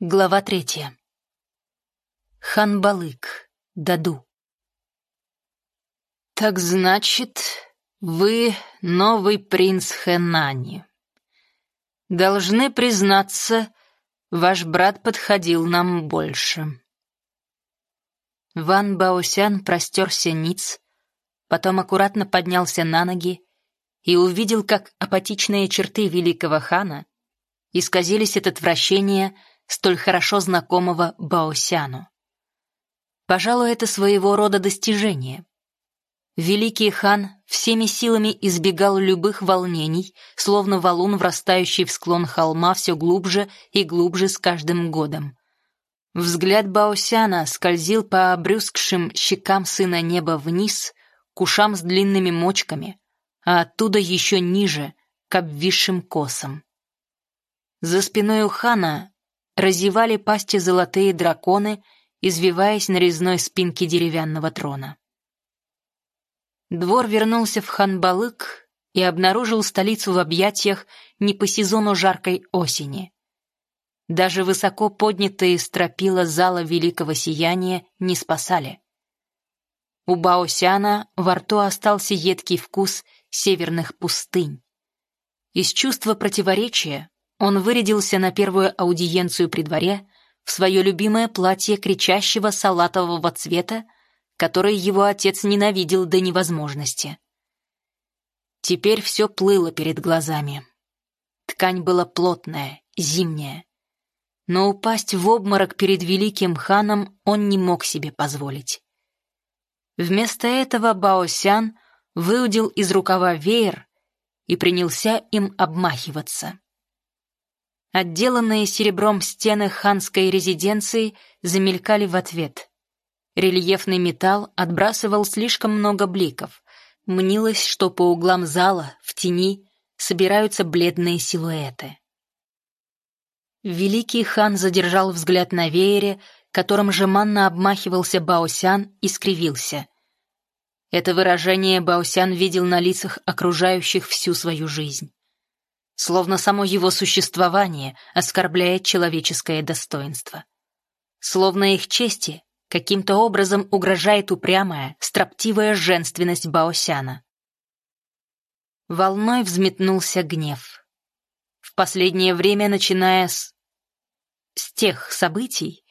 Глава третья. Ханбалык, Даду. «Так значит, вы новый принц Хэнани. Должны признаться, ваш брат подходил нам больше». Ван Баосян простерся ниц, потом аккуратно поднялся на ноги и увидел, как апатичные черты великого хана исказились от отвращения, столь хорошо знакомого Баосяну. Пожалуй, это своего рода достижение. Великий хан всеми силами избегал любых волнений, словно валун, врастающий в склон холма все глубже и глубже с каждым годом. Взгляд Баосяна скользил по обрюзгшим щекам сына неба вниз, к ушам с длинными мочками, а оттуда еще ниже, к обвисшим косам. За спиной у хана разевали пасти золотые драконы, извиваясь на резной спинке деревянного трона. Двор вернулся в Ханбалык и обнаружил столицу в объятиях не по сезону жаркой осени. Даже высоко поднятые стропила зала Великого Сияния не спасали. У Баосяна во рту остался едкий вкус северных пустынь. Из чувства противоречия он вырядился на первую аудиенцию при дворе в свое любимое платье кричащего салатового цвета, которое его отец ненавидел до невозможности. Теперь все плыло перед глазами. Ткань была плотная, зимняя. Но упасть в обморок перед великим ханом он не мог себе позволить. Вместо этого Баосян выудил из рукава веер и принялся им обмахиваться. Отделанные серебром стены ханской резиденции замелькали в ответ. Рельефный металл отбрасывал слишком много бликов. Мнилось, что по углам зала, в тени, собираются бледные силуэты. Великий хан задержал взгляд на веере, которым жеманно обмахивался Баосян и скривился. Это выражение Баосян видел на лицах окружающих всю свою жизнь словно само его существование оскорбляет человеческое достоинство. Словно их чести каким-то образом угрожает упрямая, строптивая женственность Баосяна. Волной взметнулся гнев. В последнее время, начиная с... с тех событий,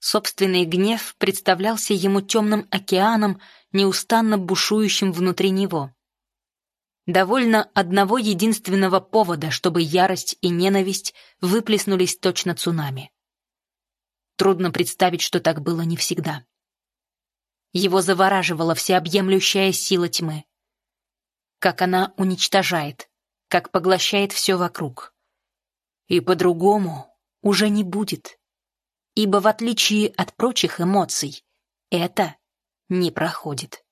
собственный гнев представлялся ему темным океаном, неустанно бушующим внутри него. Довольно одного единственного повода, чтобы ярость и ненависть выплеснулись точно цунами. Трудно представить, что так было не всегда. Его завораживала всеобъемлющая сила тьмы. Как она уничтожает, как поглощает все вокруг. И по-другому уже не будет. Ибо в отличие от прочих эмоций, это не проходит.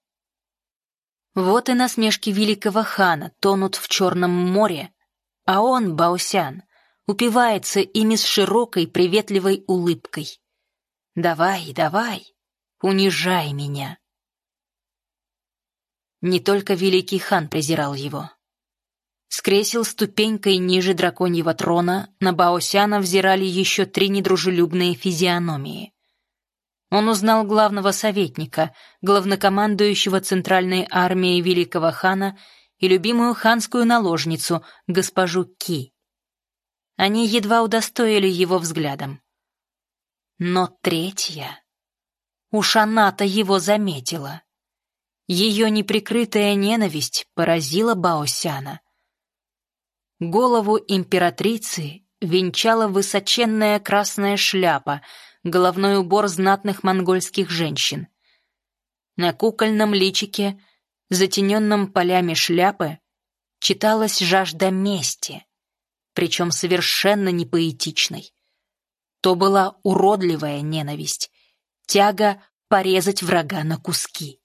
Вот и насмешки великого хана тонут в Черном море, а он, Баосян, упивается ими с широкой приветливой улыбкой. «Давай, давай, унижай меня». Не только великий хан презирал его. С кресел ступенькой ниже драконьего трона на Баосяна взирали еще три недружелюбные физиономии. Он узнал главного советника, главнокомандующего Центральной армией великого хана и любимую ханскую наложницу, госпожу Ки. Они едва удостоили его взглядом. Но третья... Уж она-то его заметила. Ее неприкрытая ненависть поразила Баосяна. Голову императрицы венчала высоченная красная шляпа — головной убор знатных монгольских женщин. На кукольном личике, затененном полями шляпы, читалась жажда мести, причем совершенно не поэтичной. То была уродливая ненависть, тяга порезать врага на куски.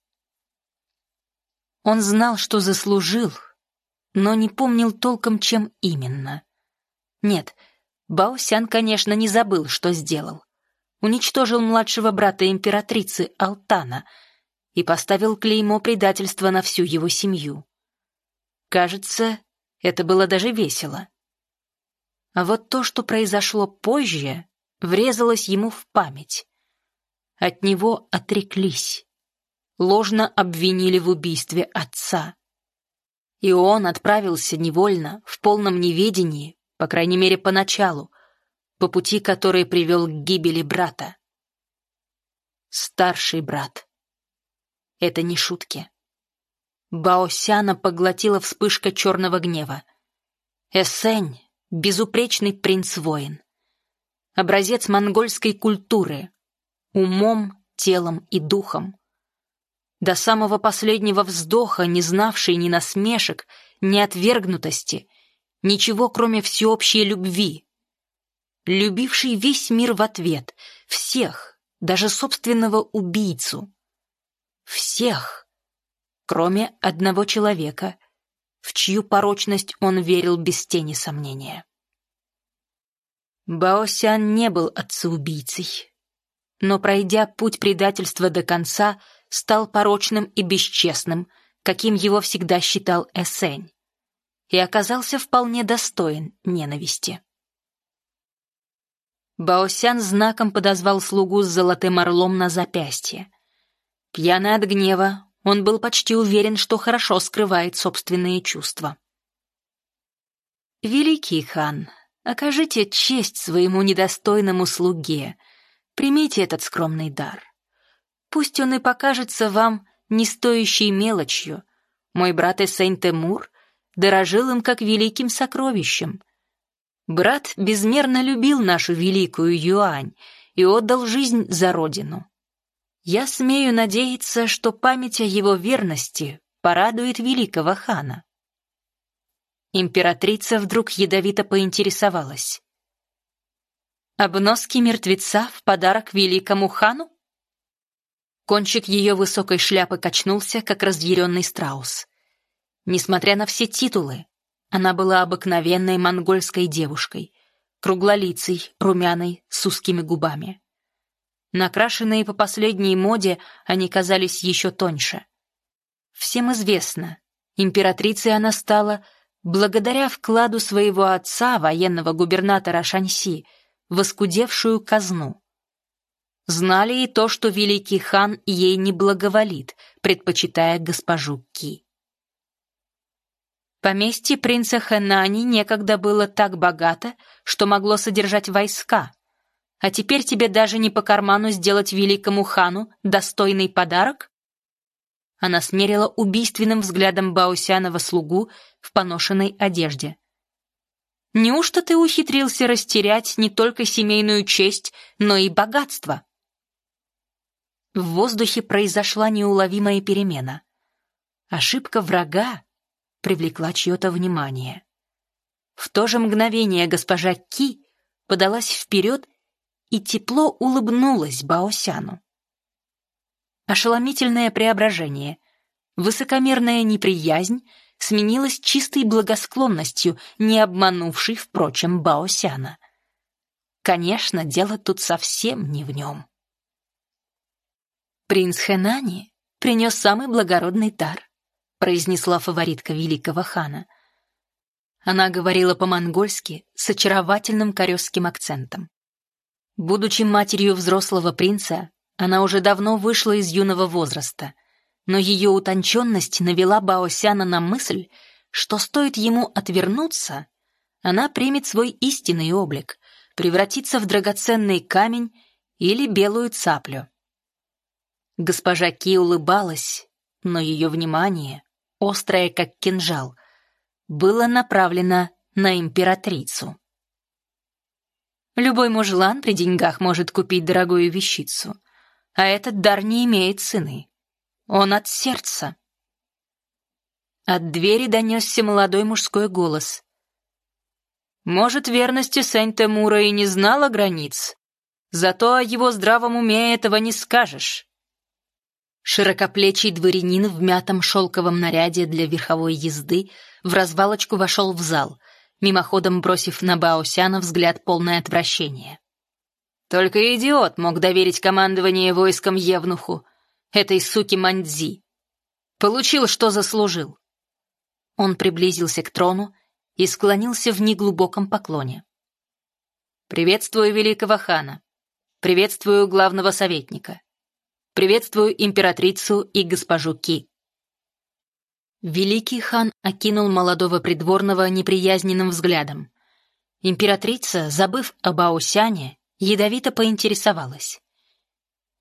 Он знал, что заслужил, но не помнил толком, чем именно. Нет, Баосян, конечно, не забыл, что сделал уничтожил младшего брата императрицы Алтана и поставил клеймо предательства на всю его семью. Кажется, это было даже весело. А вот то, что произошло позже, врезалось ему в память. От него отреклись. Ложно обвинили в убийстве отца. И он отправился невольно, в полном неведении, по крайней мере, поначалу, по пути, который привел к гибели брата. Старший брат. Это не шутки. Баосяна поглотила вспышка черного гнева. Эсень — безупречный принц-воин. Образец монгольской культуры. Умом, телом и духом. До самого последнего вздоха, не знавший ни насмешек, ни отвергнутости, ничего, кроме всеобщей любви. Любивший весь мир в ответ, всех, даже собственного убийцу. Всех кроме одного человека, в чью порочность он верил без тени сомнения. Баосян не был отцеубийцей, но, пройдя путь предательства до конца, стал порочным и бесчестным, каким его всегда считал Эсень, и оказался вполне достоин ненависти. Баосян знаком подозвал слугу с золотым орлом на запястье. Пьяный от гнева, он был почти уверен, что хорошо скрывает собственные чувства. «Великий хан, окажите честь своему недостойному слуге, примите этот скромный дар. Пусть он и покажется вам не стоящей мелочью. Мой брат Эссейн-Темур дорожил им как великим сокровищем. Брат безмерно любил нашу великую Юань и отдал жизнь за родину. Я смею надеяться, что память о его верности порадует великого хана. Императрица вдруг ядовито поинтересовалась. «Обноски мертвеца в подарок великому хану?» Кончик ее высокой шляпы качнулся, как разъяренный страус. Несмотря на все титулы, она была обыкновенной монгольской девушкой, круглолицей, румяной, с узкими губами. Накрашенные по последней моде, они казались еще тоньше. Всем известно, императрицей она стала благодаря вкладу своего отца, военного губернатора Шаньси, в оскудевшую казну. Знали и то, что великий хан ей не благоволит, предпочитая госпожу Ки. Поместье принца Хэнани некогда было так богато, что могло содержать войска, а теперь тебе даже не по карману сделать великому хану достойный подарок?» Она смерила убийственным взглядом Баусянова слугу в поношенной одежде. «Неужто ты ухитрился растерять не только семейную честь, но и богатство?» В воздухе произошла неуловимая перемена. Ошибка врага привлекла чье-то внимание. В то же мгновение госпожа Ки подалась вперед и тепло улыбнулась Баосяну. Ошеломительное преображение, высокомерная неприязнь сменилась чистой благосклонностью, не обманувшей, впрочем, Баосяна. Конечно, дело тут совсем не в нем. «Принц Хэнани принес самый благородный дар», произнесла фаворитка великого хана. Она говорила по-монгольски с очаровательным корёсским акцентом. Будучи матерью взрослого принца, она уже давно вышла из юного возраста, но ее утонченность навела Баосяна на мысль, что стоит ему отвернуться, она примет свой истинный облик, превратится в драгоценный камень или белую цаплю. Госпожа Ки улыбалась, но ее внимание, острое как кинжал, было направлено на императрицу. Любой мужлан при деньгах может купить дорогую вещицу, а этот дар не имеет цены. Он от сердца. От двери донесся молодой мужской голос. Может, верности Сент-Эмура и не знала границ, зато о его здравом уме этого не скажешь. Широкоплечий дворянин в мятом шелковом наряде для верховой езды в развалочку вошел в зал — мимоходом бросив на Баосяна взгляд полное отвращение. Только идиот мог доверить командование войском Евнуху, этой суки Мандзи. Получил, что заслужил. Он приблизился к трону и склонился в неглубоком поклоне. Приветствую великого хана. Приветствую главного советника. Приветствую императрицу и госпожу Ки. Великий хан окинул молодого придворного неприязненным взглядом. Императрица, забыв об Аосяне, ядовито поинтересовалась.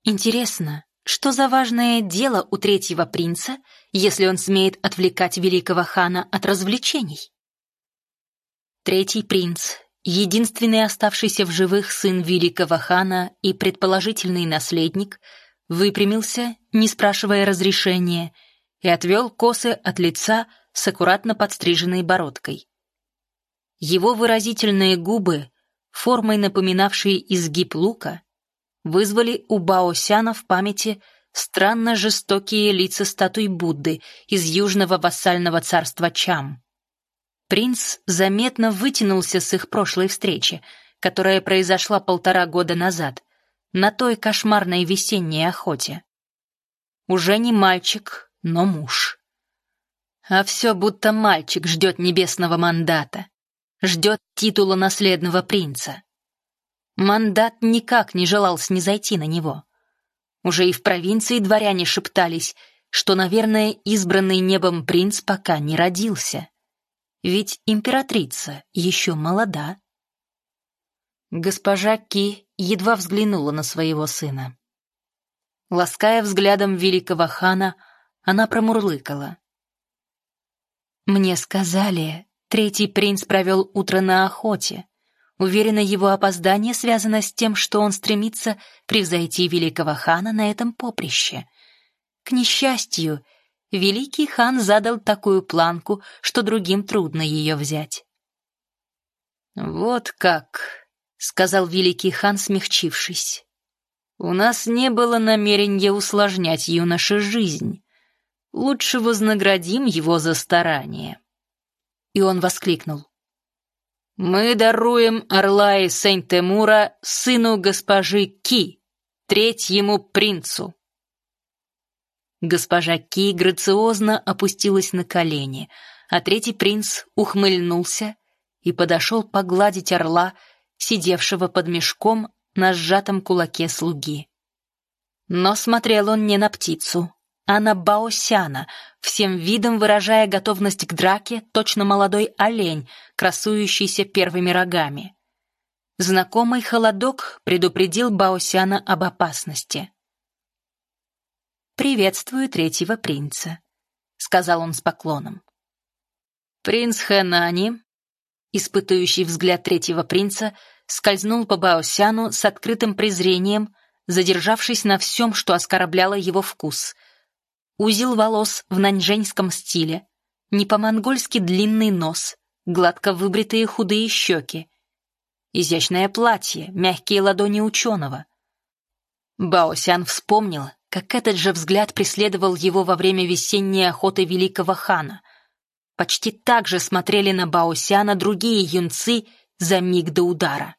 «Интересно, что за важное дело у третьего принца, если он смеет отвлекать великого хана от развлечений?» Третий принц, единственный оставшийся в живых сын великого хана и предположительный наследник, выпрямился, не спрашивая разрешения, и отвел косы от лица с аккуратно подстриженной бородкой. Его выразительные губы, формой напоминавшие изгиб лука, вызвали у Баосяна в памяти странно жестокие лица статуй Будды из южного вассального царства Чам. Принц заметно вытянулся с их прошлой встречи, которая произошла полтора года назад, на той кошмарной весенней охоте. Уже не мальчик, но муж. А все будто мальчик ждет небесного мандата, ждет титула наследного принца. Мандат никак не желал снизойти на него. Уже и в провинции дворяне шептались, что, наверное, избранный небом принц пока не родился. Ведь императрица еще молода. Госпожа Ки едва взглянула на своего сына. Лаская взглядом великого хана, она промурлыкала. «Мне сказали, третий принц провел утро на охоте. Уверена, его опоздание связано с тем, что он стремится превзойти великого хана на этом поприще. К несчастью, великий хан задал такую планку, что другим трудно ее взять. «Вот как», — сказал великий хан, смягчившись. «У нас не было намерения усложнять юноше жизнь. Лучше вознаградим его за старание». И он воскликнул. Мы даруем Орлае Сент-Темура сыну госпожи Ки, третьему принцу. Госпожа Ки грациозно опустилась на колени, а третий принц ухмыльнулся и подошел погладить орла, сидевшего под мешком на сжатом кулаке слуги. Но смотрел он не на птицу, а на Баосяна, всем видом выражая готовность к драке, точно молодой олень, красующийся первыми рогами. Знакомый холодок предупредил Баосяна об опасности. «Приветствую третьего принца», — сказал он с поклоном. «Принц Хэнани», испытывающий взгляд третьего принца, скользнул по Баосяну с открытым презрением, задержавшись на всем, что оскорбляло его вкус — узел волос в наньжэньском стиле, не по-монгольски длинный нос, гладко выбритые худые щеки, изящное платье, мягкие ладони ученого. Баосян вспомнил, как этот же взгляд преследовал его во время весенней охоты великого хана. Почти так же смотрели на Баосяна другие юнцы за миг до удара.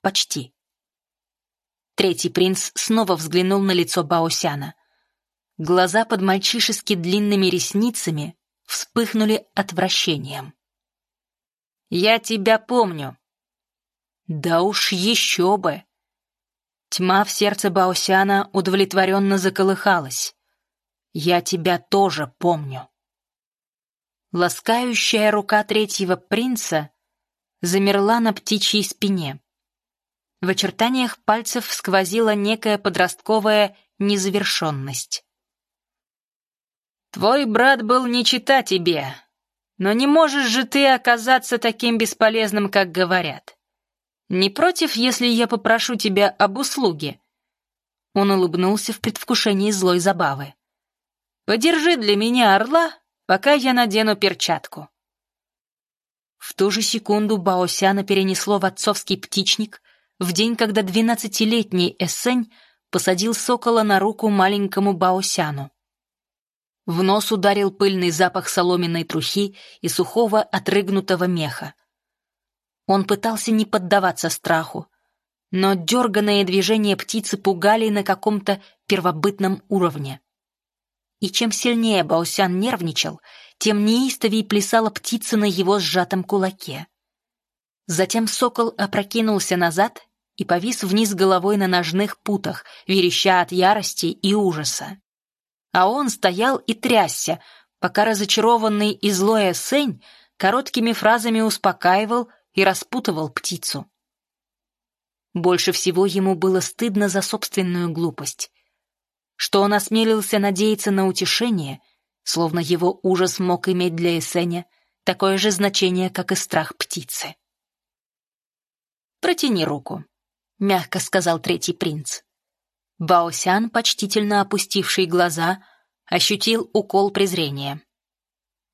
Почти. Третий принц снова взглянул на лицо Баосяна. Глаза под мальчишески длинными ресницами вспыхнули отвращением. «Я тебя помню». «Да уж еще бы!» Тьма в сердце Баосяна удовлетворенно заколыхалась. «Я тебя тоже помню». Ласкающая рука третьего принца замерла на птичьей спине. В очертаниях пальцев сквозила некая подростковая незавершенность. Твой брат был не чита тебе, но не можешь же ты оказаться таким бесполезным, как говорят. Не против, если я попрошу тебя об услуге?» Он улыбнулся в предвкушении злой забавы. «Подержи для меня орла, пока я надену перчатку». В ту же секунду Баосяна перенесло в отцовский птичник в день, когда двенадцатилетний Эссень посадил сокола на руку маленькому Баосяну. В нос ударил пыльный запах соломенной трухи и сухого отрыгнутого меха. Он пытался не поддаваться страху, но дерганные движения птицы пугали на каком-то первобытном уровне. И чем сильнее Баусян нервничал, тем неистовей плясала птица на его сжатом кулаке. Затем сокол опрокинулся назад и повис вниз головой на ножных путах, вереща от ярости и ужаса. А он стоял и трясся, пока разочарованный и злой Эссень короткими фразами успокаивал и распутывал птицу. Больше всего ему было стыдно за собственную глупость. Что он осмелился надеяться на утешение, словно его ужас мог иметь для Эссеня такое же значение, как и страх птицы. «Протяни руку», — мягко сказал третий принц. Баосян, почтительно опустивший глаза, ощутил укол презрения.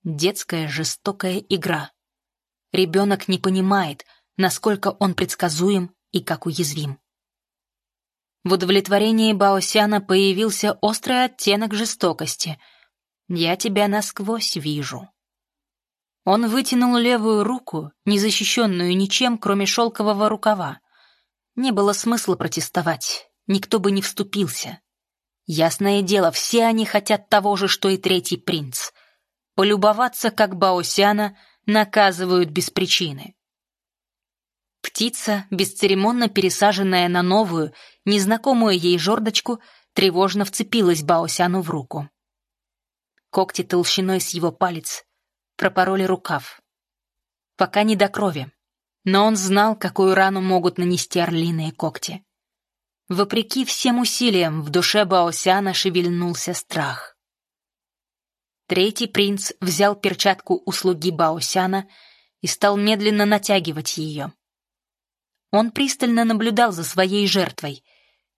Детская жестокая игра. Ребенок не понимает, насколько он предсказуем и как уязвим. В удовлетворении Баосяна появился острый оттенок жестокости. «Я тебя насквозь вижу». Он вытянул левую руку, не защищенную ничем, кроме шелкового рукава. Не было смысла протестовать, никто бы не вступился. Ясное дело, все они хотят того же, что и третий принц. Полюбоваться, как Баосяна наказывают без причины. Птица, бесцеремонно пересаженная на новую, незнакомую ей жердочку, тревожно вцепилась Баосяну в руку. Когти толщиной с его палец пропороли рукав. Пока не до крови, но он знал, какую рану могут нанести орлиные когти. Вопреки всем усилиям, в душе Баосяна шевельнулся страх. Третий принц взял перчатку у слуги Баосяна и стал медленно натягивать ее. Он пристально наблюдал за своей жертвой.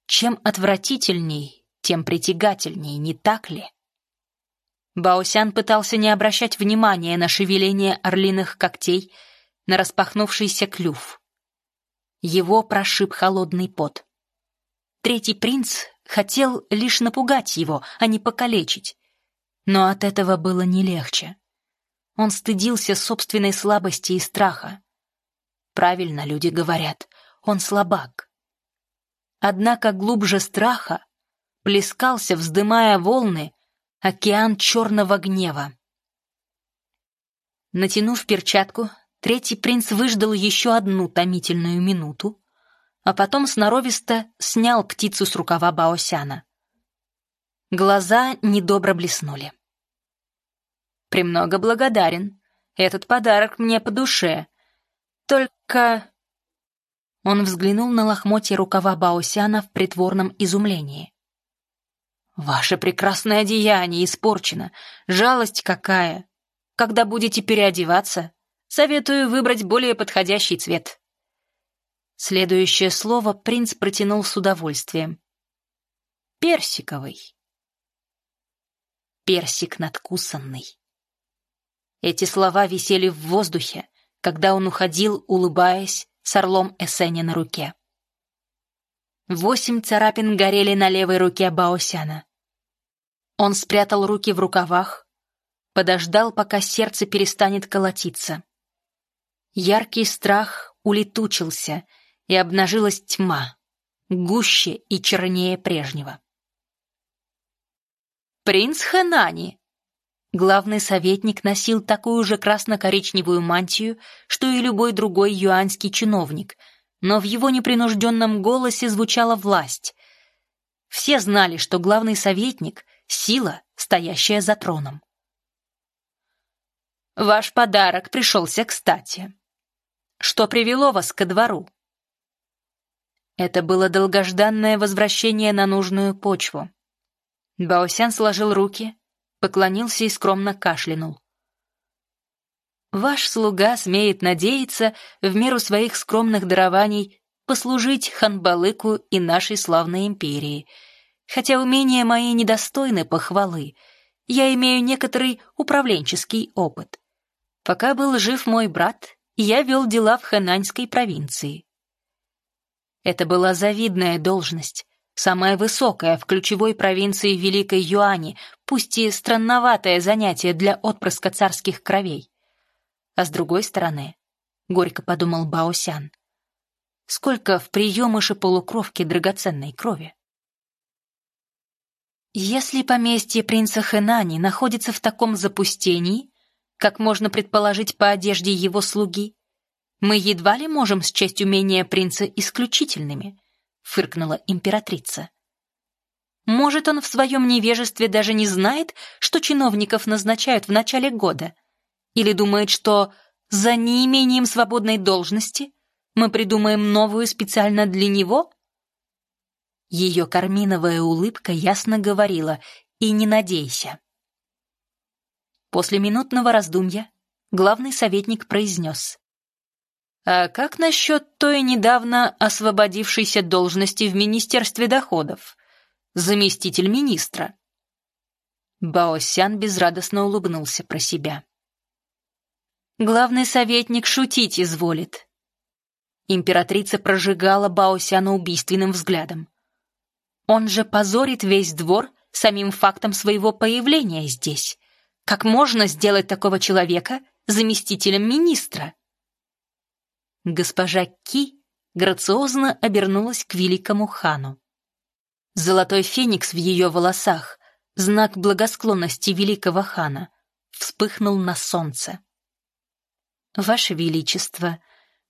Чем отвратительней, тем притягательней, не так ли? Баосян пытался не обращать внимания на шевеление орлиных когтей, на распахнувшийся клюв. Его прошиб холодный пот. Третий принц хотел лишь напугать его, а не покалечить. Но от этого было не легче. Он стыдился собственной слабости и страха. Правильно люди говорят, он слабак. Однако глубже страха плескался, вздымая волны, океан черного гнева. Натянув перчатку, третий принц выждал еще одну томительную минуту, а потом сноровисто снял птицу с рукава Баосяна. Глаза недобро блеснули. «Премного благодарен. Этот подарок мне по душе. Только...» Он взглянул на лохмотья рукава Баосяна в притворном изумлении. «Ваше прекрасное одеяние испорчено. Жалость какая! Когда будете переодеваться, советую выбрать более подходящий цвет». Следующее слово принц протянул с удовольствием. «Персиковый». «Персик надкусанный». Эти слова висели в воздухе, когда он уходил, улыбаясь, с орлом Эсеня на руке. Восемь царапин горели на левой руке Баосяна. Он спрятал руки в рукавах, подождал, пока сердце перестанет колотиться. Яркий страх улетучился, и обнажилась тьма, гуще и чернее прежнего. «Принц Хэнани!» Главный советник носил такую же красно-коричневую мантию, что и любой другой юаньский чиновник, но в его непринужденном голосе звучала власть. Все знали, что главный советник — сила, стоящая за троном. «Ваш подарок пришелся кстати. Что привело вас ко двору?» Это было долгожданное возвращение на нужную почву. Баосян сложил руки, поклонился и скромно кашлянул. «Ваш слуга смеет надеяться, в меру своих скромных дарований, послужить Ханбалыку и нашей славной империи. Хотя умения мои недостойны похвалы, я имею некоторый управленческий опыт. Пока был жив мой брат, я вел дела в Хэнаньской провинции. Это была завидная должность, самая высокая в ключевой провинции Великой Юани, пусть и странноватое занятие для отпрыска царских кровей. А с другой стороны, горько подумал Баосян, сколько в приемыше полукровки драгоценной крови. Если поместье принца Хэнани находится в таком запустении, как можно предположить по одежде его слуги, Мы едва ли можем счесть умения принца исключительными, фыркнула императрица. Может, он в своем невежестве даже не знает, что чиновников назначают в начале года? Или думает, что за неимением свободной должности мы придумаем новую специально для него? Ее карминовая улыбка ясно говорила «и не надейся». После минутного раздумья главный советник произнес «А как насчет той недавно освободившейся должности в Министерстве доходов? Заместитель министра?» Баосян безрадостно улыбнулся про себя. «Главный советник шутить изволит». Императрица прожигала Баосяна убийственным взглядом. «Он же позорит весь двор самим фактом своего появления здесь. Как можно сделать такого человека заместителем министра?» Госпожа Ки грациозно обернулась к великому хану. Золотой феникс в ее волосах, знак благосклонности великого хана, вспыхнул на солнце. «Ваше Величество,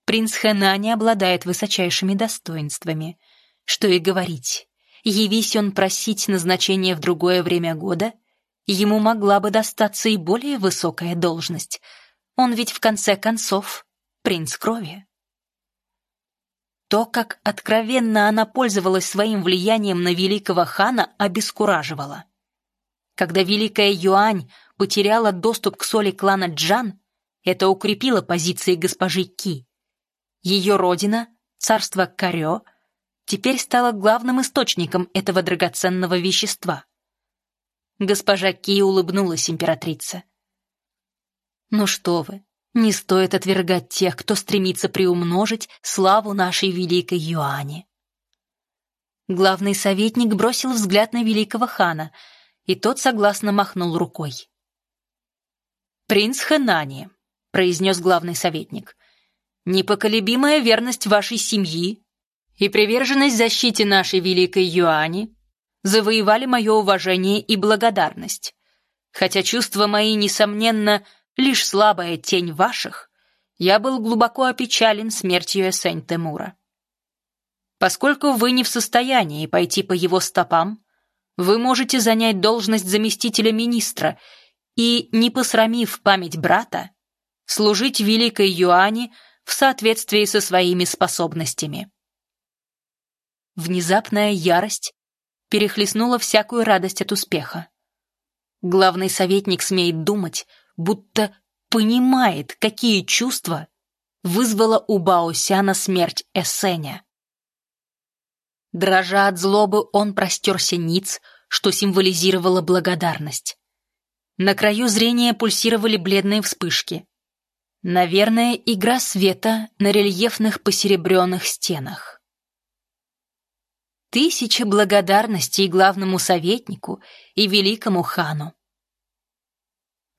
принц Хэна не обладает высочайшими достоинствами. Что и говорить, явись он просить назначения в другое время года, ему могла бы достаться и более высокая должность. Он ведь в конце концов принц крови. То, как откровенно она пользовалась своим влиянием на великого хана, обескураживало. Когда великая Юань потеряла доступ к соли клана Джан, это укрепило позиции госпожи Ки. Ее родина, царство Карё, теперь стало главным источником этого драгоценного вещества. Госпожа Ки улыбнулась императрице. «Ну что вы, не стоит отвергать тех, кто стремится приумножить славу нашей великой Юани. Главный советник бросил взгляд на великого хана, и тот согласно махнул рукой. «Принц Хэнани», — произнес главный советник, «непоколебимая верность вашей семьи и приверженность защите нашей великой Юани завоевали мое уважение и благодарность, хотя чувства мои, несомненно, — лишь слабая тень ваших, я был глубоко опечален смертью Эсень Темура. Поскольку вы не в состоянии пойти по его стопам, вы можете занять должность заместителя министра и, не посрамив память брата, служить великой Юани в соответствии со своими способностями. Внезапная ярость перехлестнула всякую радость от успеха. Главный советник смеет думать, будто понимает, какие чувства вызвала у Баосяна смерть Эссеня. Дрожа от злобы, он простерся ниц, что символизировало благодарность. На краю зрения пульсировали бледные вспышки. Наверное, игра света на рельефных посеребренных стенах. Тысяча благодарностей главному советнику и великому хану.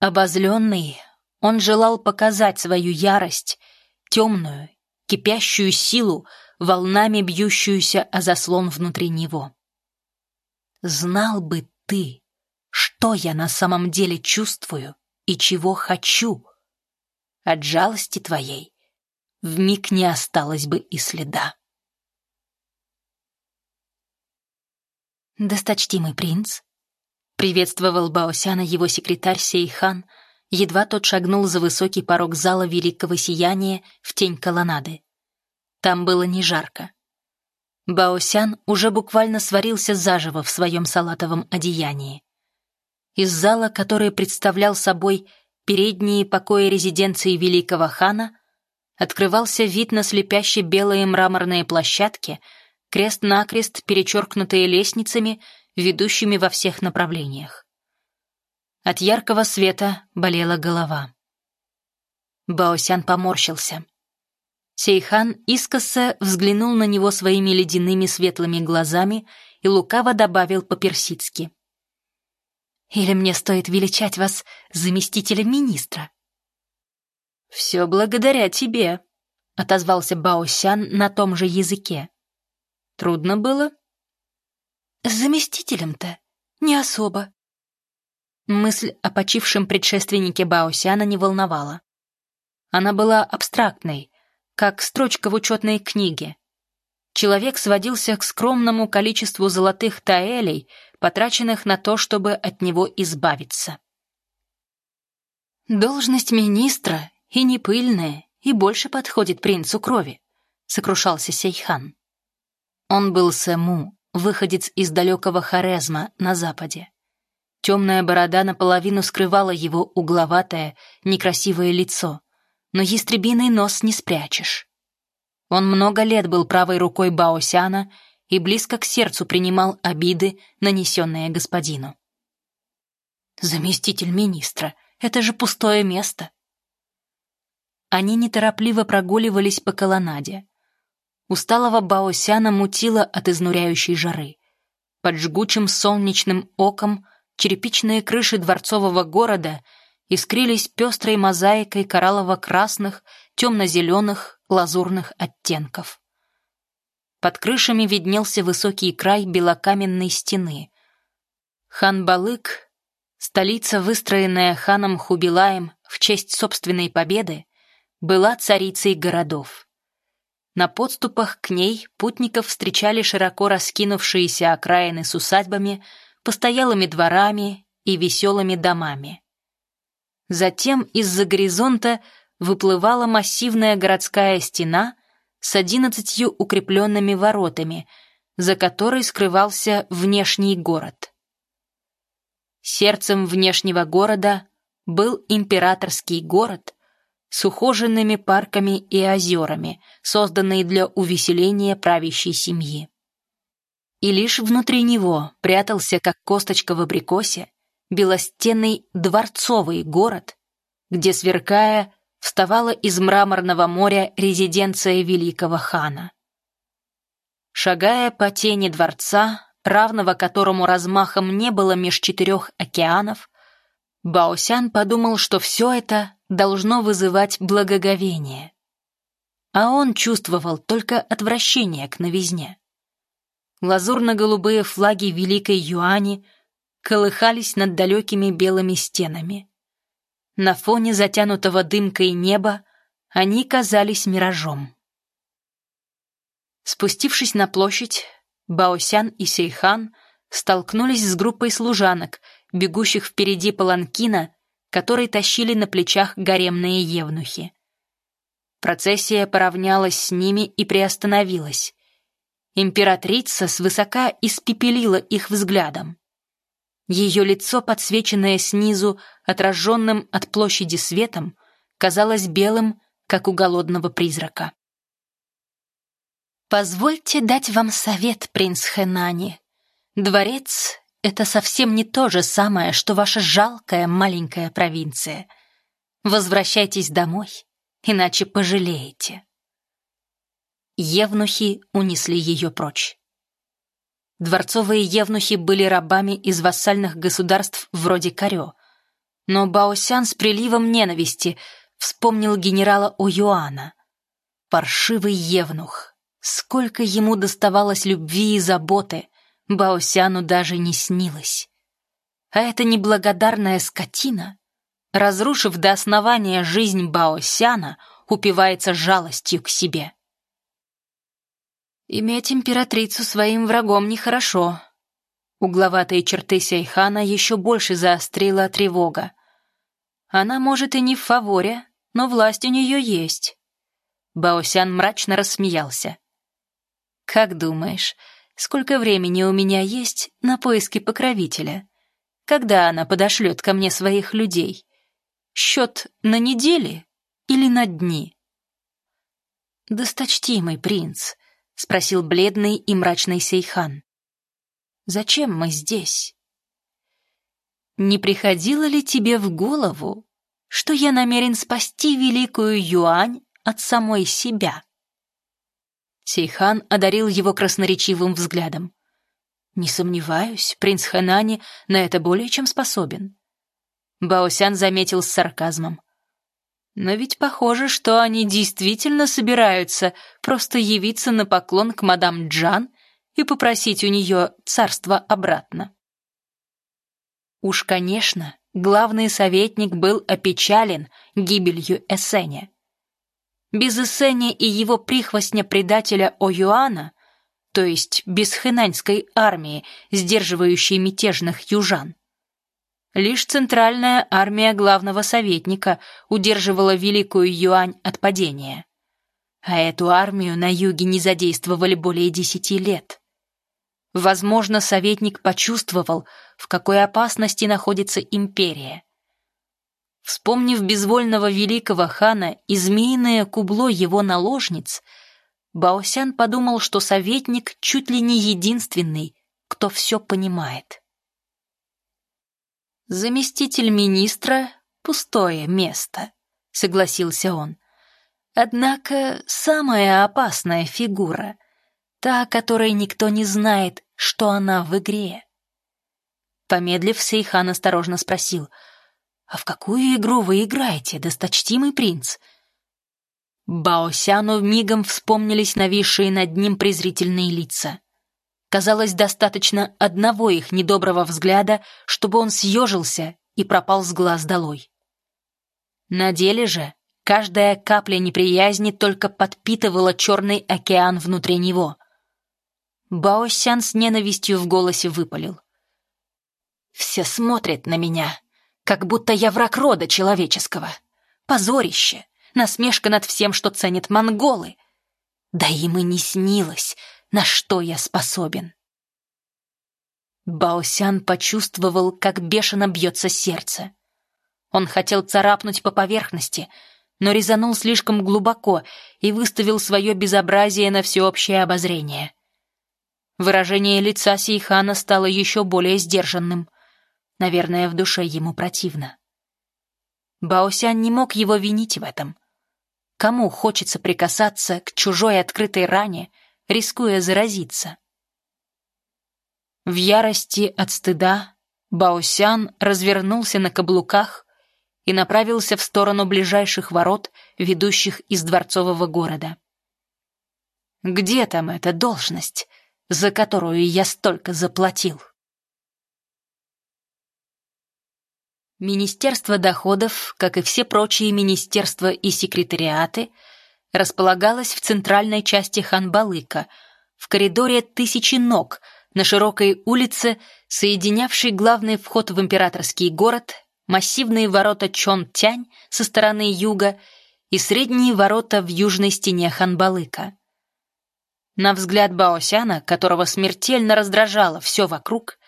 Обозленный, он желал показать свою ярость, темную, кипящую силу, волнами бьющуюся о заслон внутри него. «Знал бы ты, что я на самом деле чувствую и чего хочу. От жалости твоей вмиг не осталось бы и следа». «Досточтимый принц», Приветствовал Баосяна его секретарь Сейхан, едва тот шагнул за высокий порог зала великого сияния в тень колоннады. Там было не жарко. Баосян уже буквально сварился заживо в своем салатовом одеянии. Из зала, который представлял собой передние покои резиденции великого хана, открывался вид на слепяще белые мраморные площадки, крест-накрест перечеркнутые лестницами — ведущими во всех направлениях. От яркого света болела голова. Баосян поморщился. Сейхан искоса взглянул на него своими ледяными светлыми глазами и лукаво добавил по-персидски. «Или мне стоит величать вас заместителем министра?» «Все благодаря тебе», — отозвался Баосян на том же языке. «Трудно было?» С заместителем-то не особо. Мысль о почившем предшественнике Баосяна не волновала. Она была абстрактной, как строчка в учетной книге. Человек сводился к скромному количеству золотых таэлей, потраченных на то, чтобы от него избавиться. «Должность министра и не пыльная, и больше подходит принцу крови», — сокрушался Сейхан. Он был Сэму, выходец из далекого Хорезма на западе. Темная борода наполовину скрывала его угловатое, некрасивое лицо, но ястребиный нос не спрячешь. Он много лет был правой рукой Баосяна и близко к сердцу принимал обиды, нанесенные господину. «Заместитель министра, это же пустое место!» Они неторопливо прогуливались по колоннаде. Усталого Баосяна мутило от изнуряющей жары. Под жгучим солнечным оком черепичные крыши дворцового города искрились пестрой мозаикой кораллово-красных, темно-зеленых, лазурных оттенков. Под крышами виднелся высокий край белокаменной стены. Хан-Балык, столица, выстроенная ханом Хубилаем в честь собственной победы, была царицей городов. На подступах к ней путников встречали широко раскинувшиеся окраины с усадьбами, постоялыми дворами и веселыми домами. Затем из-за горизонта выплывала массивная городская стена с одиннадцатью укрепленными воротами, за которой скрывался внешний город. Сердцем внешнего города был императорский город с ухоженными парками и озерами, созданные для увеселения правящей семьи и лишь внутри него прятался, как косточка в абрикосе, белостенный дворцовый город, где, сверкая, вставала из мраморного моря резиденция великого хана. Шагая по тени дворца, равного которому размахом не было меж четырех океанов, Баосян подумал, что все это должно вызывать благоговение. А он чувствовал только отвращение к новизне. Лазурно-голубые флаги Великой Юани колыхались над далекими белыми стенами. На фоне затянутого дымкой неба они казались миражом. Спустившись на площадь, Баосян и Сейхан столкнулись с группой служанок, бегущих впереди паланкина, который тащили на плечах гаремные евнухи. Процессия поравнялась с ними и приостановилась. Императрица свысока испепелила их взглядом. Ее лицо, подсвеченное снизу, отраженным от площади светом, казалось белым, как у голодного призрака. «Позвольте дать вам совет, принц Хэнани. Дворец — это совсем не то же самое, что ваша жалкая маленькая провинция. Возвращайтесь домой, иначе пожалеете». Евнухи унесли ее прочь. Дворцовые евнухи были рабами из вассальных государств вроде Карё, но Баосян с приливом ненависти вспомнил генерала Оюана. Паршивый евнух. Сколько ему доставалось любви и заботы, Баосяну даже не снилось. А эта неблагодарная скотина, разрушив до основания жизнь Баосяна, упивается жалостью к себе. Иметь императрицу своим врагом нехорошо. Угловатые черты Сейхана еще больше заострила тревога. Она, может, и не в фаворе, но власть у нее есть. Баосян мрачно рассмеялся. «Как думаешь, сколько времени у меня есть на поиски покровителя? Когда она подошлет ко мне своих людей? Счет на недели или на дни?» «Досточтимый принц», — спросил бледный и мрачный Сейхан. «Зачем мы здесь?» «Не приходило ли тебе в голову, что я намерен спасти великую Юань от самой себя?» Сейхан одарил его красноречивым взглядом. «Не сомневаюсь, принц Ханани на это более чем способен». Баосян заметил с сарказмом. Но ведь похоже, что они действительно собираются просто явиться на поклон к мадам Джан и попросить у нее царство обратно. Уж, конечно, главный советник был опечален гибелью Эссеня. Без Исеня и его прихвостня-предателя Оюана, то есть без хэнаньской армии, сдерживающей мятежных южан. Лишь центральная армия главного советника удерживала Великую Юань от падения. А эту армию на юге не задействовали более десяти лет. Возможно, советник почувствовал, в какой опасности находится империя. Вспомнив безвольного великого хана и змеиное кубло его наложниц, Баосян подумал, что советник чуть ли не единственный, кто все понимает. «Заместитель министра — пустое место», — согласился он. «Однако самая опасная фигура — та, о которой никто не знает, что она в игре». Помедлив, Сейхан осторожно спросил — «А в какую игру вы играете, досточтимый принц?» Баосяну мигом вспомнились нависшие над ним презрительные лица. Казалось, достаточно одного их недоброго взгляда, чтобы он съежился и пропал с глаз долой. На деле же каждая капля неприязни только подпитывала черный океан внутри него. Баосян с ненавистью в голосе выпалил. «Все смотрят на меня, как будто я враг рода человеческого. Позорище, насмешка над всем, что ценят монголы. Да им и не снилось, на что я способен. Баосян почувствовал, как бешено бьется сердце. Он хотел царапнуть по поверхности, но резанул слишком глубоко и выставил свое безобразие на всеобщее обозрение. Выражение лица Сейхана стало еще более сдержанным. Наверное, в душе ему противно. Баосян не мог его винить в этом. Кому хочется прикасаться к чужой открытой ране, рискуя заразиться? В ярости от стыда Баосян развернулся на каблуках и направился в сторону ближайших ворот, ведущих из дворцового города. «Где там эта должность, за которую я столько заплатил?» Министерство доходов, как и все прочие министерства и секретариаты, располагалось в центральной части Ханбалыка, в коридоре тысячи ног, на широкой улице, соединявшей главный вход в императорский город, массивные ворота Чон-Тянь со стороны юга и средние ворота в южной стене Ханбалыка. На взгляд Баосяна, которого смертельно раздражало все вокруг,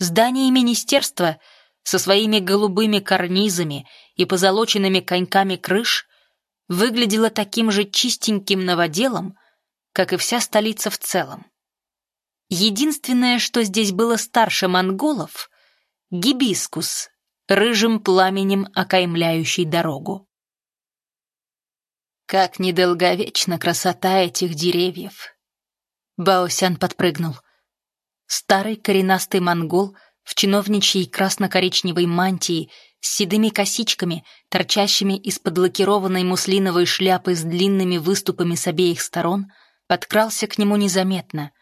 здание министерства — со своими голубыми карнизами и позолоченными коньками крыш выглядела таким же чистеньким новоделом, как и вся столица в целом. Единственное, что здесь было старше монголов — гибискус, рыжим пламенем окаймляющий дорогу. Как недолговечна красота этих деревьев! Баосян подпрыгнул. Старый коренастый монгол — в чиновничьей красно-коричневой мантии с седыми косичками, торчащими из-под лакированной муслиновой шляпы с длинными выступами с обеих сторон, подкрался к нему незаметно.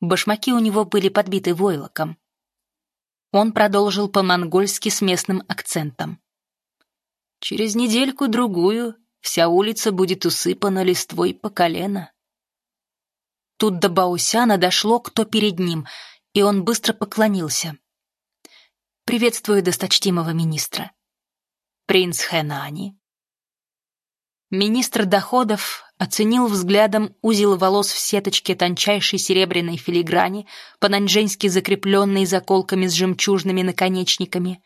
Башмаки у него были подбиты войлоком. Он продолжил по-монгольски с местным акцентом. «Через недельку-другую вся улица будет усыпана листвой по колено». Тут до Баусяна дошло, кто перед ним, и он быстро поклонился. Приветствую досточтимого министра. Принц Хэнани. Министр доходов оценил взглядом узел волос в сеточке тончайшей серебряной филиграни, по-нанженски закрепленной заколками с жемчужными наконечниками,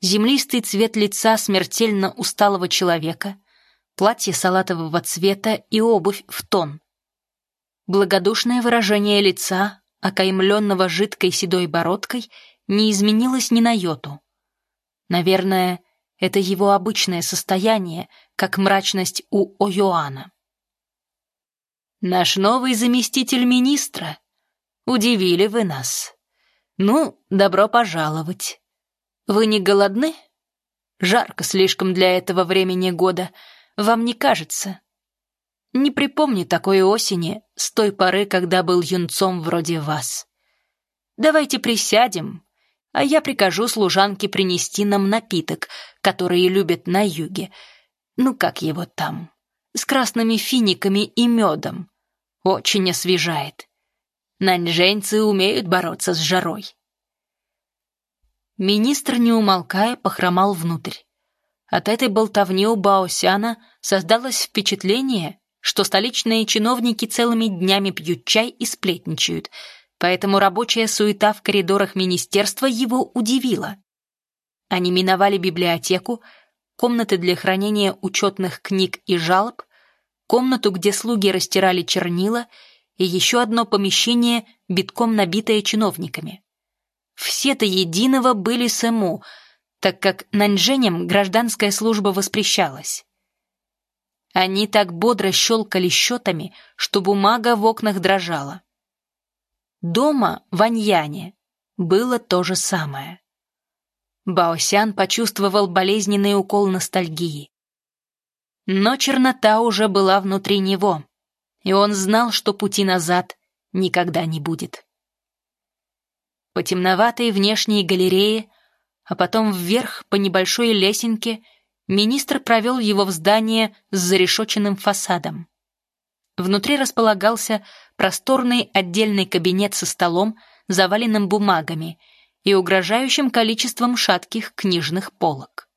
землистый цвет лица смертельно усталого человека, платье салатового цвета и обувь в тон. Благодушное выражение лица, окаймленного жидкой седой бородкой — не изменилось ни на йоту. Наверное, это его обычное состояние, как мрачность у О'Йоана. «Наш новый заместитель министра. Удивили вы нас. Ну, добро пожаловать. Вы не голодны? Жарко слишком для этого времени года, вам не кажется?» Не припомню такой осени с той поры, когда был юнцом вроде вас. Давайте присядем, а я прикажу служанке принести нам напиток, который любят на юге. Ну как его там? с красными финиками и медом. Очень освежает. Наньжэньцы умеют бороться с жарой. Министр, не умолкая, похромал внутрь. От этой болтовни у Баосяна создалось впечатление, что столичные чиновники целыми днями пьют чай и сплетничают, поэтому рабочая суета в коридорах министерства его удивила. Они миновали библиотеку, комнаты для хранения учетных книг и жалоб, комнату, где слуги растирали чернила, и еще одно помещение, битком набитое чиновниками. Все до единого были СМУ, так как Наньжэням гражданская служба воспрещалась. Они так бодро щелкали счетами, что бумага в окнах дрожала. Дома, в Аньяне, было то же самое. Баосян почувствовал болезненный укол ностальгии. Но чернота уже была внутри него, и он знал, что пути назад никогда не будет. По темноватой внешней галерее, а потом вверх по небольшой лесенке, министр провел его в здание с зарешоченным фасадом. Внутри располагался просторный отдельный кабинет со столом, заваленным бумагами и угрожающим количеством шатких книжных полок.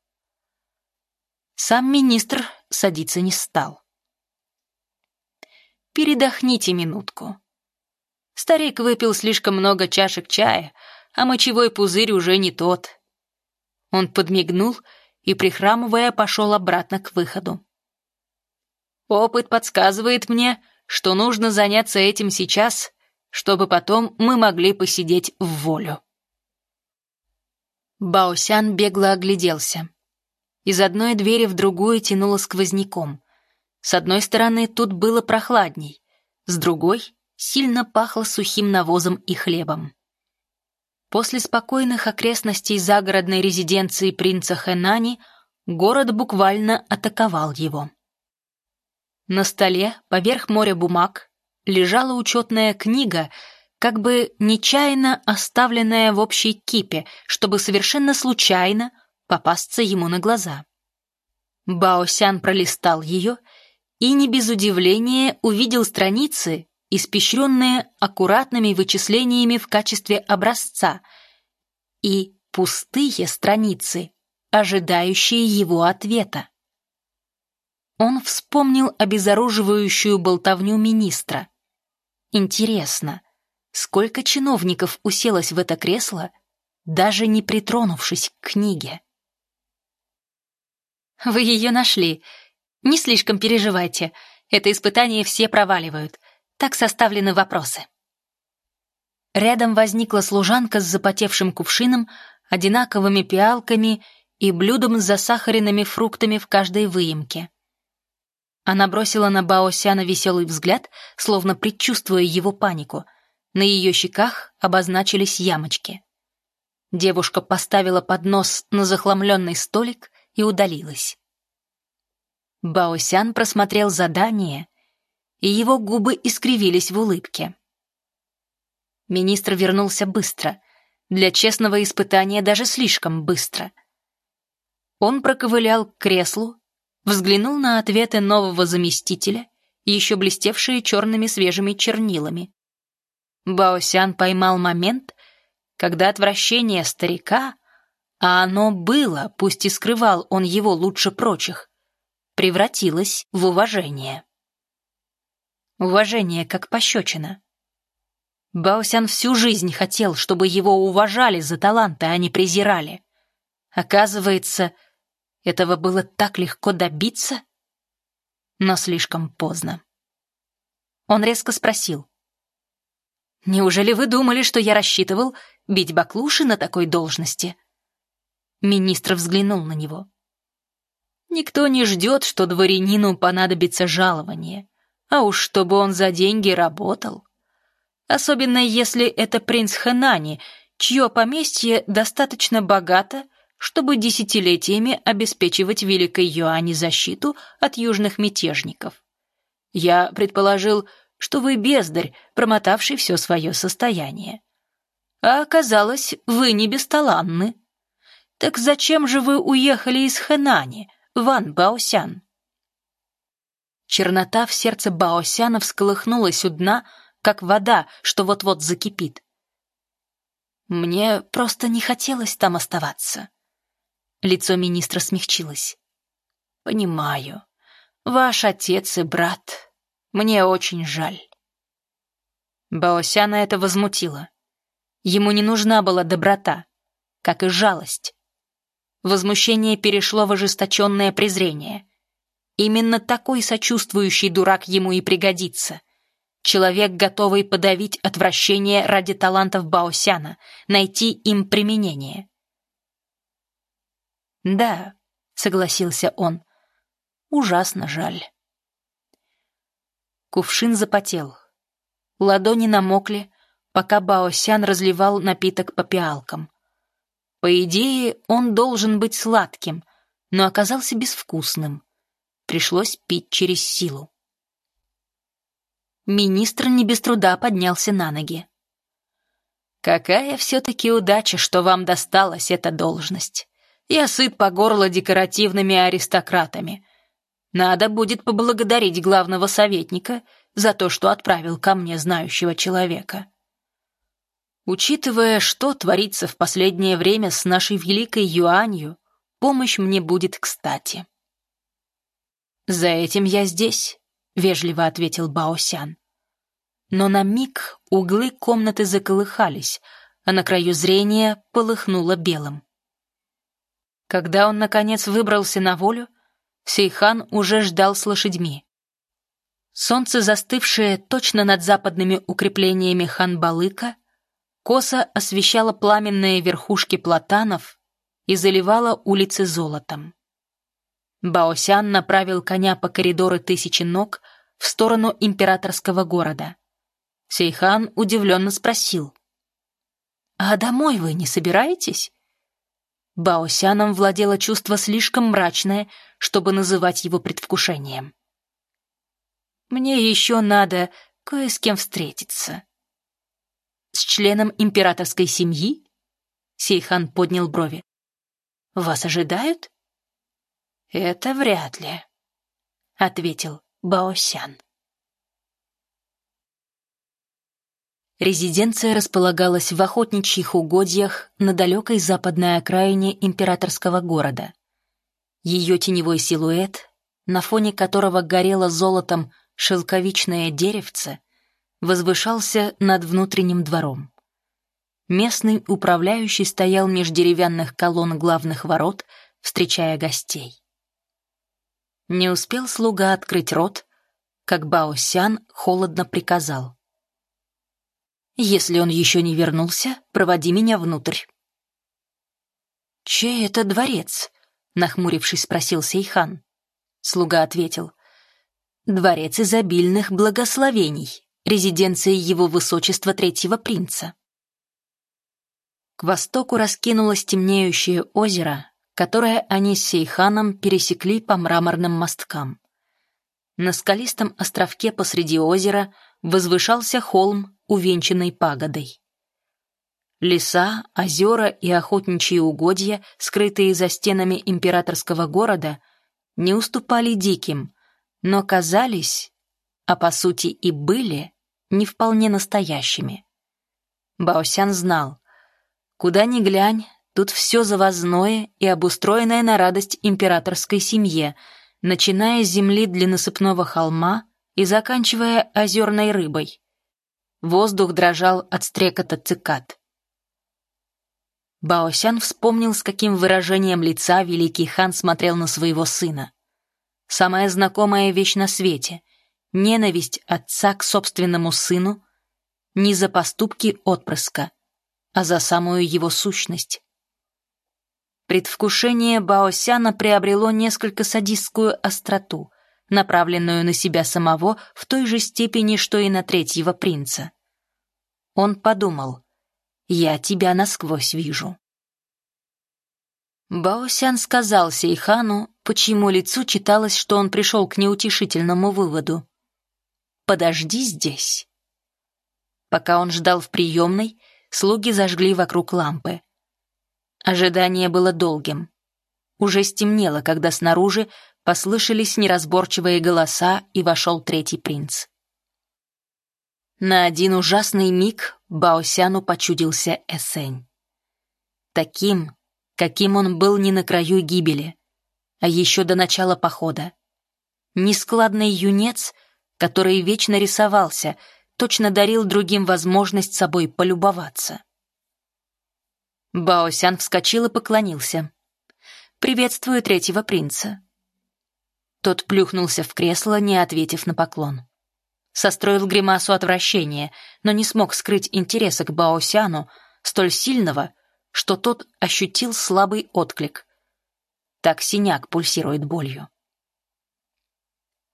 Сам министр садиться не стал. «Передохните минутку». Старик выпил слишком много чашек чая, а мочевой пузырь уже не тот. Он подмигнул и, прихрамывая, пошел обратно к выходу. «Опыт подсказывает мне, что нужно заняться этим сейчас, чтобы потом мы могли посидеть в волю». Баосян бегло огляделся. Из одной двери в другую тянуло сквозняком. С одной стороны, тут было прохладней, с другой сильно пахло сухим навозом и хлебом. После спокойных окрестностей загородной резиденции принца Хэнани город буквально атаковал его. На столе, поверх моря бумаг, лежала учетная книга, как бы нечаянно оставленная в общей кипе, чтобы совершенно случайно попасться ему на глаза. Баосян пролистал ее и не без удивления увидел страницы, испещренные аккуратными вычислениями в качестве образца, и пустые страницы, ожидающие его ответа. Он вспомнил обезоруживающую болтовню министра. Интересно, сколько чиновников уселось в это кресло, даже не притронувшись к книге? «Вы ее нашли. Не слишком переживайте. Это испытание все проваливают. Так составлены вопросы». Рядом возникла служанка с запотевшим кувшином, одинаковыми пиалками и блюдом с засахаренными фруктами в каждой выемке. Она бросила на Баосяна веселый взгляд, словно предчувствуя его панику. На ее щеках обозначились ямочки. Девушка поставила поднос на захламленный столик и удалилась. Баосян просмотрел задание, и его губы искривились в улыбке. Министр вернулся быстро, для честного испытания даже слишком быстро. Он проковылял к креслу, взглянул на ответы нового заместителя, еще блестевшие черными свежими чернилами. Баосян поймал момент, когда отвращение старика а оно было, пусть и скрывал он его лучше прочих, превратилось в уважение. Уважение как пощечина. Баосян всю жизнь хотел, чтобы его уважали за таланты, а не презирали. Оказывается, этого было так легко добиться, но слишком поздно. Он резко спросил. «Неужели вы думали, что я рассчитывал бить баклуши на такой должности?» Министр взглянул на него. Никто не ждет, что дворянину понадобится жалование, а уж чтобы он за деньги работал. Особенно если это принц Хэнани, чье поместье достаточно богато, чтобы десятилетиями обеспечивать Великой Юане защиту от южных мятежников. Я предположил, что вы бездарь, промотавший все свое состояние. А оказалось, вы не бесталанны. «Так зачем же вы уехали из Хэнани, Ван Баосян?» Чернота в сердце Баосяна всколыхнулась у дна, как вода, что вот-вот закипит. Мне просто не хотелось там оставаться. Лицо министра смягчилось. «Понимаю. Ваш отец и брат. Мне очень жаль». Баосяна это возмутило. Ему не нужна была доброта, как и жалость. Возмущение перешло в ожесточенное презрение. Именно такой сочувствующий дурак ему и пригодится. Человек, готовый подавить отвращение ради талантов Баосяна, найти им применение. «Да», — согласился он, — «ужасно жаль». Кувшин запотел. Ладони намокли, пока Баосян разливал напиток по пиалкам. По идее, он должен быть сладким, но оказался безвкусным. Пришлось пить через силу. Министр не без труда поднялся на ноги. «Какая все-таки удача, что вам досталась эта должность. Я сыт по горло декоративными аристократами. Надо будет поблагодарить главного советника за то, что отправил ко мне знающего человека. Учитывая, что творится в последнее время с нашей великой юанью, помощь мне будет кстати. «За этим я здесь», — вежливо ответил Баосян. Но на миг углы комнаты заколыхались, а на краю зрения полыхнуло белым. Когда он, наконец, выбрался на волю, Сейхан уже ждал с лошадьми. Солнце, застывшее точно над западными укреплениями Ханбалыка, косо освещала пламенные верхушки платанов и заливала улицы золотом. Баосян направил коня по коридору тысячи ног в сторону императорского города. Сейхан удивленно спросил. «А домой вы не собираетесь?» Баосяном владело чувство слишком мрачное, чтобы называть его предвкушением. «Мне еще надо кое с кем встретиться», с членом императорской семьи?» Сейхан поднял брови. «Вас ожидают?» «Это вряд ли», — ответил Баосян. Резиденция располагалась в охотничьих угодьях на далекой западной окраине императорского города. Ее теневой силуэт, на фоне которого горело золотом шелковичное деревце, возвышался над внутренним двором. Местный управляющий стоял меж деревянных колонн главных ворот, встречая гостей. Не успел слуга открыть рот, как Баосян холодно приказал. «Если он еще не вернулся, проводи меня внутрь». «Чей это дворец?» — нахмурившись, спросил Сейхан. Слуга ответил. «Дворец изобильных благословений» резиденцией его высочества третьего принца. К востоку раскинулось темнеющее озеро, которое они с Сейханом пересекли по мраморным мосткам. На скалистом островке посреди озера возвышался холм, увенчанный пагодой. Леса, озера и охотничьи угодья, скрытые за стенами императорского города, не уступали диким, но казались, а по сути и были, не вполне настоящими. Баосян знал, куда ни глянь, тут все завозное и обустроенное на радость императорской семье, начиная с земли для насыпного холма и заканчивая озерной рыбой. Воздух дрожал от стрекота цикад. Баосян вспомнил, с каким выражением лица великий хан смотрел на своего сына. Самая знакомая вещь на свете — ненависть отца к собственному сыну не за поступки отпрыска, а за самую его сущность. Предвкушение Баосяна приобрело несколько садистскую остроту, направленную на себя самого в той же степени, что и на третьего принца. Он подумал, «Я тебя насквозь вижу». Баосян сказал Сейхану, почему лицу читалось, что он пришел к неутешительному выводу. Подожди здесь». Пока он ждал в приемной, слуги зажгли вокруг лампы. Ожидание было долгим. Уже стемнело, когда снаружи послышались неразборчивые голоса, и вошел третий принц. На один ужасный миг Баосяну почудился Эсень. Таким, каким он был не на краю гибели, а еще до начала похода. Нескладный юнец, который вечно рисовался, точно дарил другим возможность собой полюбоваться. Баосян вскочил и поклонился. «Приветствую третьего принца». Тот плюхнулся в кресло, не ответив на поклон. Состроил гримасу отвращения, но не смог скрыть интереса к Баосяну, столь сильного, что тот ощутил слабый отклик. Так синяк пульсирует болью.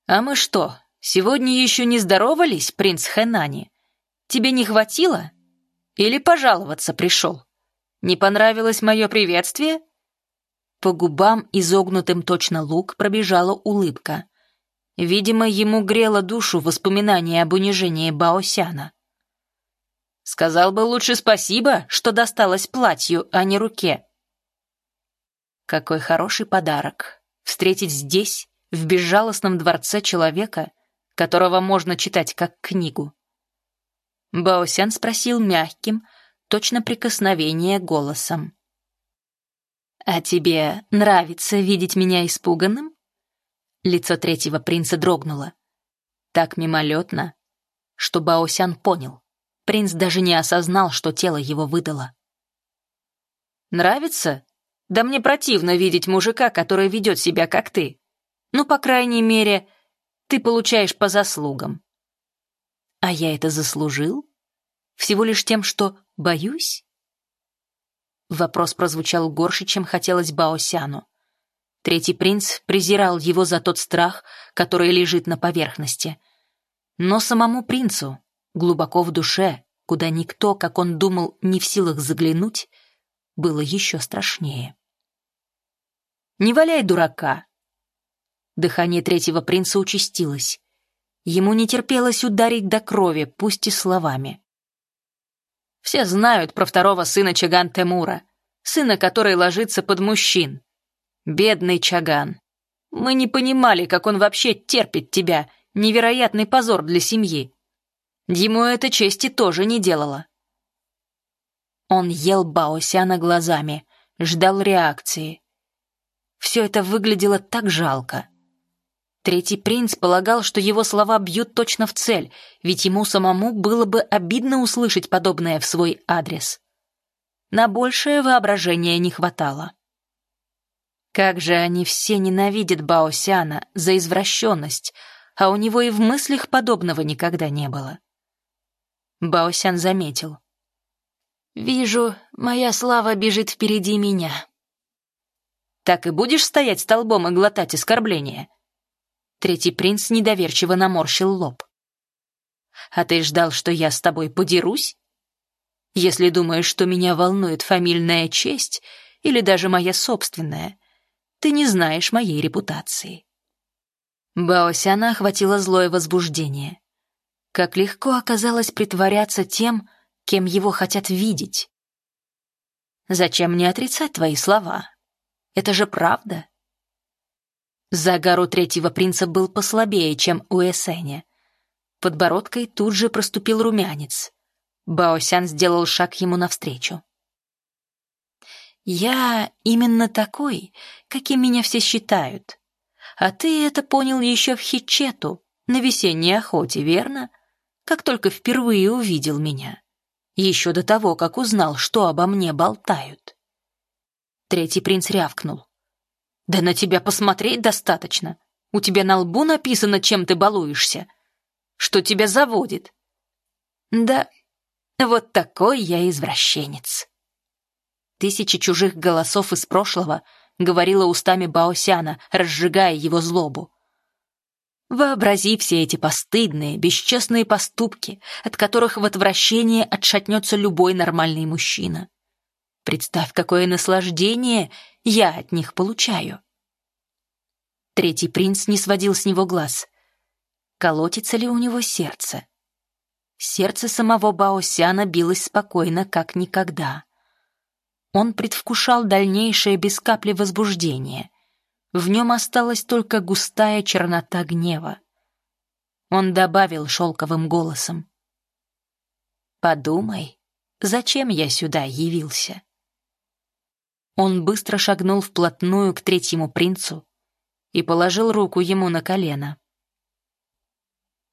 «А мы что, сегодня еще не здоровались, принц Хэнани? Тебе не хватило? Или пожаловаться пришел? Не понравилось мое приветствие?» По губам, изогнутым точно лук, пробежала улыбка. Видимо, ему грело душу воспоминание об унижении Баосяна. Сказал бы лучше спасибо, что досталось платью, а не руке. Какой хороший подарок. Встретить здесь, в безжалостном дворце человека, которого можно читать как книгу. Баосян спросил мягким, точно прикосновение голосом. «А тебе нравится видеть меня испуганным?» Лицо третьего принца дрогнуло. Так мимолетно, что Баосян понял. Принц даже не осознал, что тело его выдало. «Нравится? Да мне противно видеть мужика, который ведет себя как ты. Ну, по крайней мере, ты получаешь по заслугам. А я это заслужил? Всего лишь тем, что боюсь? Вопрос прозвучал горше, чем хотелось Баосяну. Третий принц презирал его за тот страх, который лежит на поверхности. Но самому принцу, глубоко в душе, куда никто, как он думал, не в силах заглянуть, было еще страшнее. «Не валяй дурака!» Дыхание третьего принца участилось. Ему не терпелось ударить до крови, пусть и словами. Все знают про второго сына Чаган Темура, сына, который ложится под мужчин. Бедный Чаган. Мы не понимали, как он вообще терпит тебя, невероятный позор для семьи. Ему это чести тоже не делало. Он ел Баосяна глазами, ждал реакции. Все это выглядело так жалко. Третий принц полагал, что его слова бьют точно в цель, ведь ему самому было бы обидно услышать подобное в свой адрес. На большее воображение не хватало. Как же они все ненавидят Баосяна за извращенность, а у него и в мыслях подобного никогда не было. Баосян заметил. «Вижу, моя слава бежит впереди меня». «Так и будешь стоять столбом и глотать оскорбления?» Третий принц недоверчиво наморщил лоб. «А ты ждал, что я с тобой подерусь? Если думаешь, что меня волнует фамильная честь или даже моя собственная, ты не знаешь моей репутации». Баосяна охватило злое возбуждение. Как легко оказалось притворяться тем, кем его хотят видеть. «Зачем мне отрицать твои слова? Это же правда. Загар у третьего принца был послабее, чем у Эсеня. Подбородкой тут же проступил румянец. Баосян сделал шаг ему навстречу. «Я именно такой, каким меня все считают. А ты это понял еще в Хичету, на весенней охоте, верно? Как только впервые увидел меня. Еще до того, как узнал, что обо мне болтают». Третий принц рявкнул. Да на тебя посмотреть достаточно. У тебя на лбу написано, чем ты балуешься. Что тебя заводит. Да, вот такой я извращенец. Тысячи чужих голосов из прошлого говорила устами Баосяна, разжигая его злобу. Вообрази все эти постыдные, бесчестные поступки, от которых в отвращение отшатнется любой нормальный мужчина. Представь, какое наслаждение я от них получаю. Третий принц не сводил с него глаз. Колотится ли у него сердце? Сердце самого Баосяна билось спокойно, как никогда. Он предвкушал дальнейшее без капли возбуждения. В нем осталась только густая чернота гнева. Он добавил шелковым голосом. «Подумай, зачем я сюда явился?» Он быстро шагнул вплотную к третьему принцу и положил руку ему на колено.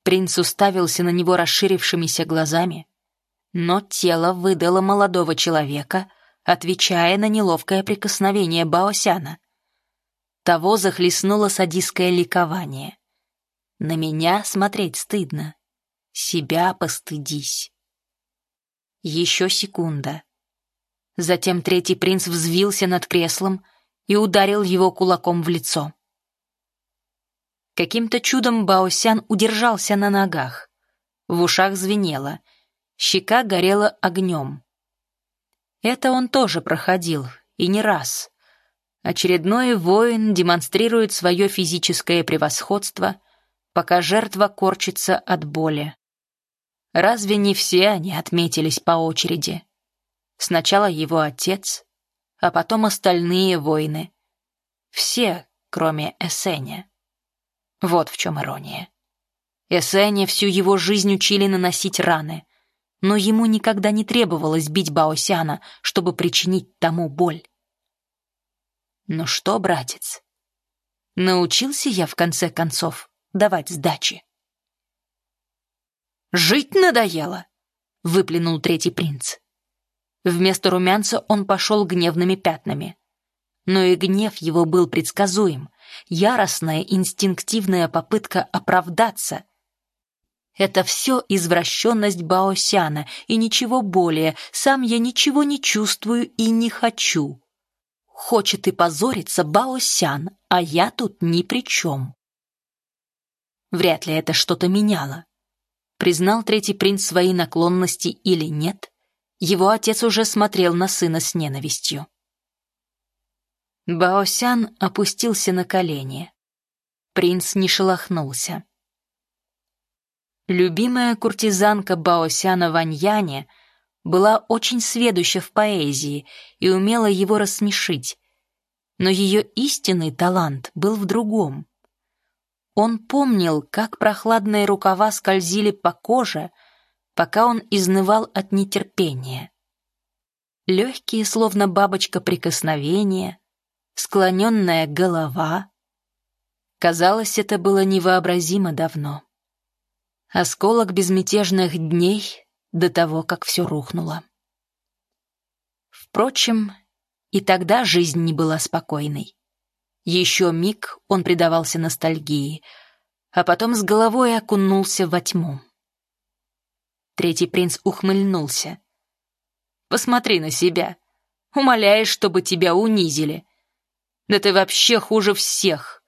Принц уставился на него расширившимися глазами, но тело выдало молодого человека, отвечая на неловкое прикосновение Баосяна. Того захлестнуло садистское ликование. «На меня смотреть стыдно. Себя постыдись». Еще секунда. Затем третий принц взвился над креслом и ударил его кулаком в лицо. Каким-то чудом Баосян удержался на ногах. В ушах звенело, щека горела огнем. Это он тоже проходил, и не раз. Очередной воин демонстрирует свое физическое превосходство, пока жертва корчится от боли. Разве не все они отметились по очереди? Сначала его отец, а потом остальные воины. Все, кроме Эсеня. Вот в чем ирония. Эсене всю его жизнь учили наносить раны, но ему никогда не требовалось бить Баосяна, чтобы причинить тому боль. Ну что, братец, научился я в конце концов давать сдачи. «Жить надоело!» — выплюнул третий принц. Вместо румянца он пошел гневными пятнами. Но и гнев его был предсказуем яростная инстинктивная попытка оправдаться. Это все извращенность Баосяна и ничего более, сам я ничего не чувствую и не хочу. Хочет и позориться Баосян, а я тут ни при чем. Вряд ли это что-то меняло. Признал третий принц свои наклонности или нет, его отец уже смотрел на сына с ненавистью. Баосян опустился на колени. Принц не шелохнулся. Любимая куртизанка Баосяна Ваньяне была очень сведуща в поэзии и умела его рассмешить, но ее истинный талант был в другом. Он помнил, как прохладные рукава скользили по коже, пока он изнывал от нетерпения. Легкие, словно бабочка, прикосновения — склоненная голова. Казалось, это было невообразимо давно. Осколок безмятежных дней до того, как все рухнуло. Впрочем, и тогда жизнь не была спокойной. Еще миг он предавался ностальгии, а потом с головой окунулся во тьму. Третий принц ухмыльнулся. «Посмотри на себя. Умоляешь, чтобы тебя унизили. Да ты вообще хуже всех.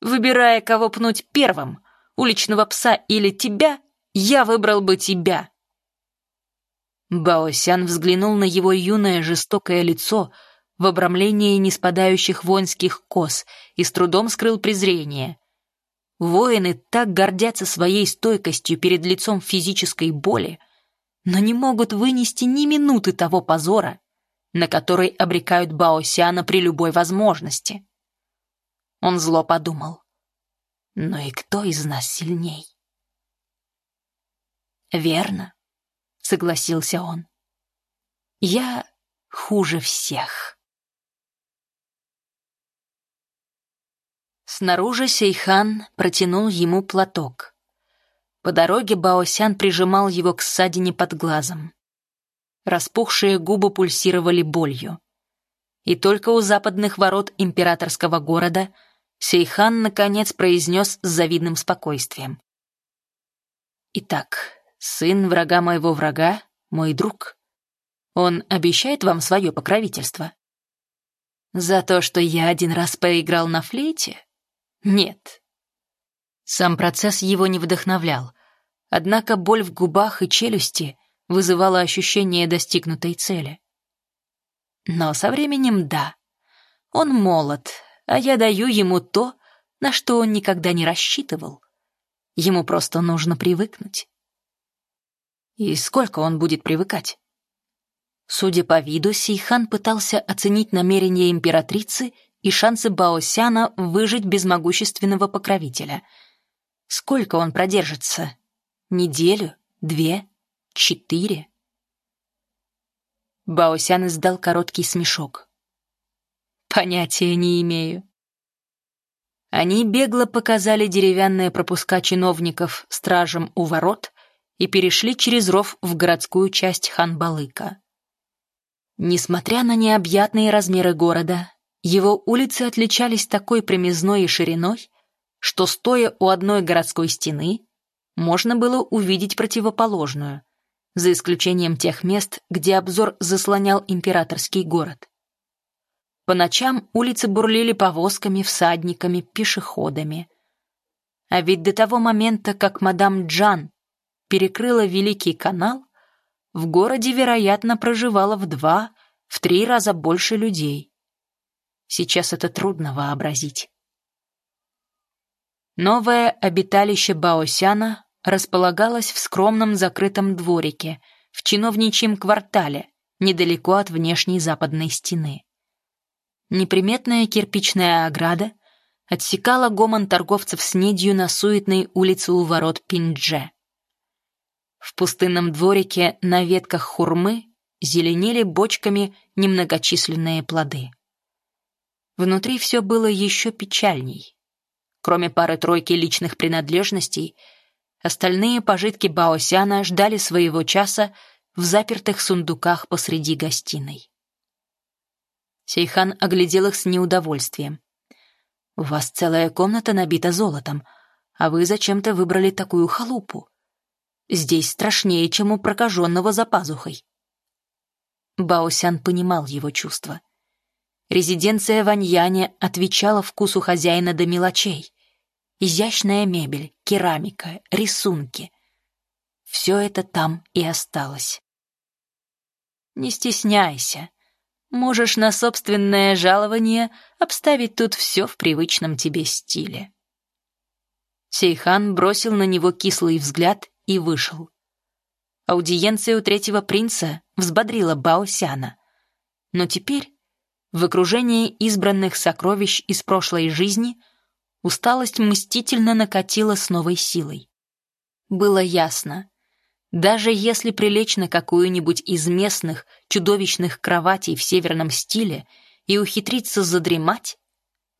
Выбирая, кого пнуть первым, уличного пса или тебя, я выбрал бы тебя. Баосян взглянул на его юное жестокое лицо в обрамлении неспадающих воинских кос и с трудом скрыл презрение. Воины так гордятся своей стойкостью перед лицом физической боли, но не могут вынести ни минуты того позора, на который обрекают Баосяна при любой возможности. Он зло подумал. Но и кто из нас сильней? Верно, согласился он. Я хуже всех. Снаружи Сейхан протянул ему платок. По дороге Баосян прижимал его к ссадине под глазом. Распухшие губы пульсировали болью. И только у западных ворот императорского города Сейхан наконец произнес с завидным спокойствием. «Итак, сын врага моего врага — мой друг. Он обещает вам свое покровительство?» «За то, что я один раз поиграл на флейте? Нет». Сам процесс его не вдохновлял, однако боль в губах и челюсти вызывало ощущение достигнутой цели. Но со временем да. Он молод, а я даю ему то, на что он никогда не рассчитывал. Ему просто нужно привыкнуть. И сколько он будет привыкать? Судя по виду, Сейхан пытался оценить намерения императрицы и шансы Баосяна выжить без могущественного покровителя. Сколько он продержится? Неделю? Две? Четыре? Баосян издал короткий смешок. Понятия не имею. Они бегло показали деревянные пропуска чиновников стражам у ворот и перешли через ров в городскую часть Ханбалыка. Несмотря на необъятные размеры города, его улицы отличались такой прямизной и шириной, что, стоя у одной городской стены, можно было увидеть противоположную, за исключением тех мест, где обзор заслонял императорский город. По ночам улицы бурлили повозками, всадниками, пешеходами. А ведь до того момента, как мадам Джан перекрыла Великий канал, в городе, вероятно, проживало в два, в три раза больше людей. Сейчас это трудно вообразить. Новое обиталище Баосяна располагалось в скромном закрытом дворике, в чиновничьем квартале, недалеко от внешней западной стены. Неприметная кирпичная ограда отсекала гомон торговцев с недью на суетной улице у ворот Пиндже. В пустынном дворике на ветках хурмы зеленели бочками немногочисленные плоды. Внутри все было еще печальней. Кроме пары-тройки личных принадлежностей, остальные пожитки Баосяна ждали своего часа в запертых сундуках посреди гостиной. Сейхан оглядел их с неудовольствием. «У вас целая комната набита золотом, а вы зачем-то выбрали такую халупу. Здесь страшнее, чем у прокаженного за пазухой». Баосян понимал его чувства. Резиденция Ваньяне отвечала вкусу хозяина до мелочей. Изящная мебель, керамика, рисунки. Все это там и осталось. «Не стесняйся», Можешь на собственное жалование обставить тут все в привычном тебе стиле. Сейхан бросил на него кислый взгляд и вышел. Аудиенция у третьего принца взбодрила Баосяна. Но теперь, в окружении избранных сокровищ из прошлой жизни, усталость мстительно накатила с новой силой. Было ясно, даже если прилечь на какую-нибудь из местных чудовищных кроватей в северном стиле и ухитриться задремать,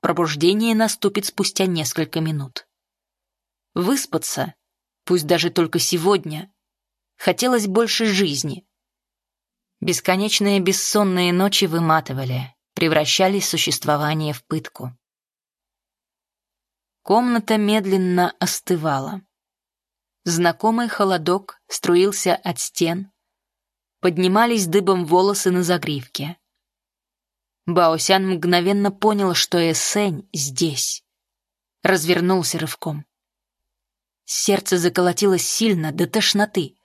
пробуждение наступит спустя несколько минут. Выспаться, пусть даже только сегодня, хотелось больше жизни. Бесконечные бессонные ночи выматывали, превращали существование в пытку. Комната медленно остывала. Знакомый холодок струился от стен. Поднимались дыбом волосы на загривке. Баосян мгновенно понял, что Эссень здесь. Развернулся рывком. Сердце заколотилось сильно, до тошноты.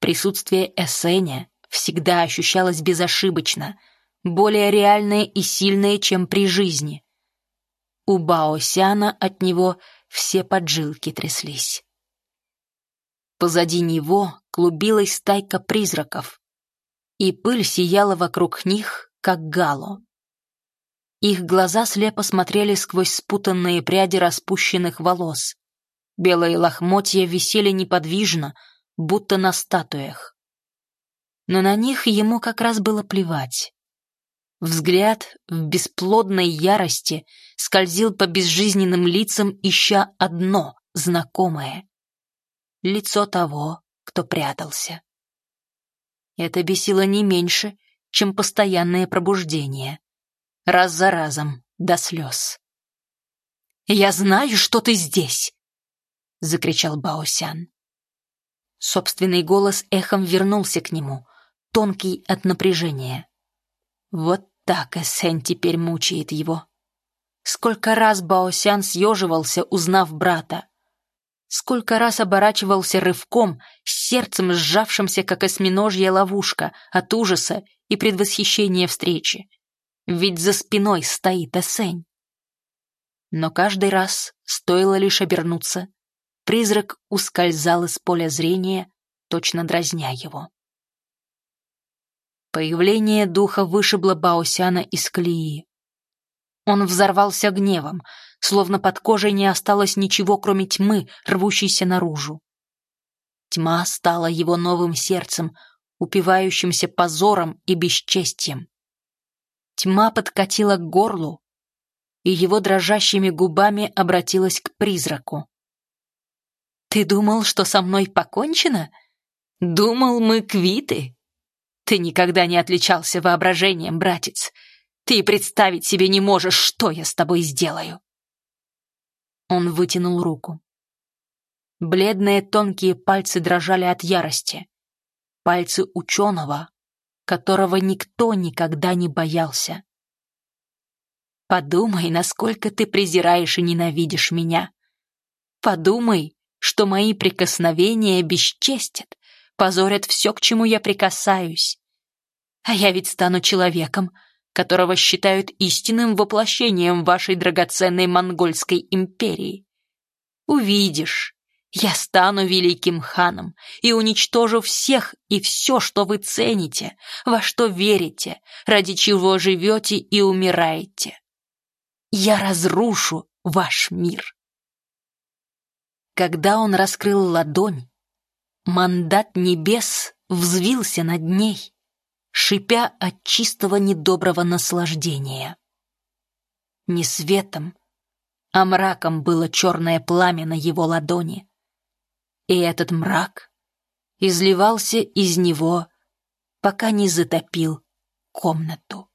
Присутствие Эссеня всегда ощущалось безошибочно, более реальное и сильное, чем при жизни. У Баосяна от него все поджилки тряслись. Позади него клубилась стайка призраков, и пыль сияла вокруг них, как гало. Их глаза слепо смотрели сквозь спутанные пряди распущенных волос. Белые лохмотья висели неподвижно, будто на статуях. Но на них ему как раз было плевать. Взгляд в бесплодной ярости скользил по безжизненным лицам, ища одно знакомое лицо того, кто прятался. Это бесило не меньше, чем постоянное пробуждение. Раз за разом, до слез. «Я знаю, что ты здесь!» — закричал Баосян. Собственный голос эхом вернулся к нему, тонкий от напряжения. Вот так Эссен теперь мучает его. Сколько раз Баосян съеживался, узнав брата. Сколько раз оборачивался рывком, с сердцем сжавшимся, как осьминожья ловушка, от ужаса и предвосхищения встречи. Ведь за спиной стоит Эсень. Но каждый раз, стоило лишь обернуться, призрак ускользал из поля зрения, точно дразня его. Появление духа вышибло Баосяна из колеи. Он взорвался гневом, словно под кожей не осталось ничего, кроме тьмы, рвущейся наружу. Тьма стала его новым сердцем, упивающимся позором и бесчестием. Тьма подкатила к горлу, и его дрожащими губами обратилась к призраку. «Ты думал, что со мной покончено? Думал, мы квиты? Ты никогда не отличался воображением, братец. Ты представить себе не можешь, что я с тобой сделаю!» Он вытянул руку. Бледные тонкие пальцы дрожали от ярости. Пальцы ученого, которого никто никогда не боялся. Подумай, насколько ты презираешь и ненавидишь меня. Подумай, что мои прикосновения бесчестят, позорят все, к чему я прикасаюсь. А я ведь стану человеком, которого считают истинным воплощением вашей драгоценной монгольской империи. Увидишь, я стану великим ханом и уничтожу всех и все, что вы цените, во что верите, ради чего живете и умираете. Я разрушу ваш мир. Когда он раскрыл ладонь, мандат небес взвился над ней, шипя от чистого недоброго наслаждения. Не светом, а мраком было черное пламя на его ладони. И этот мрак изливался из него, пока не затопил комнату.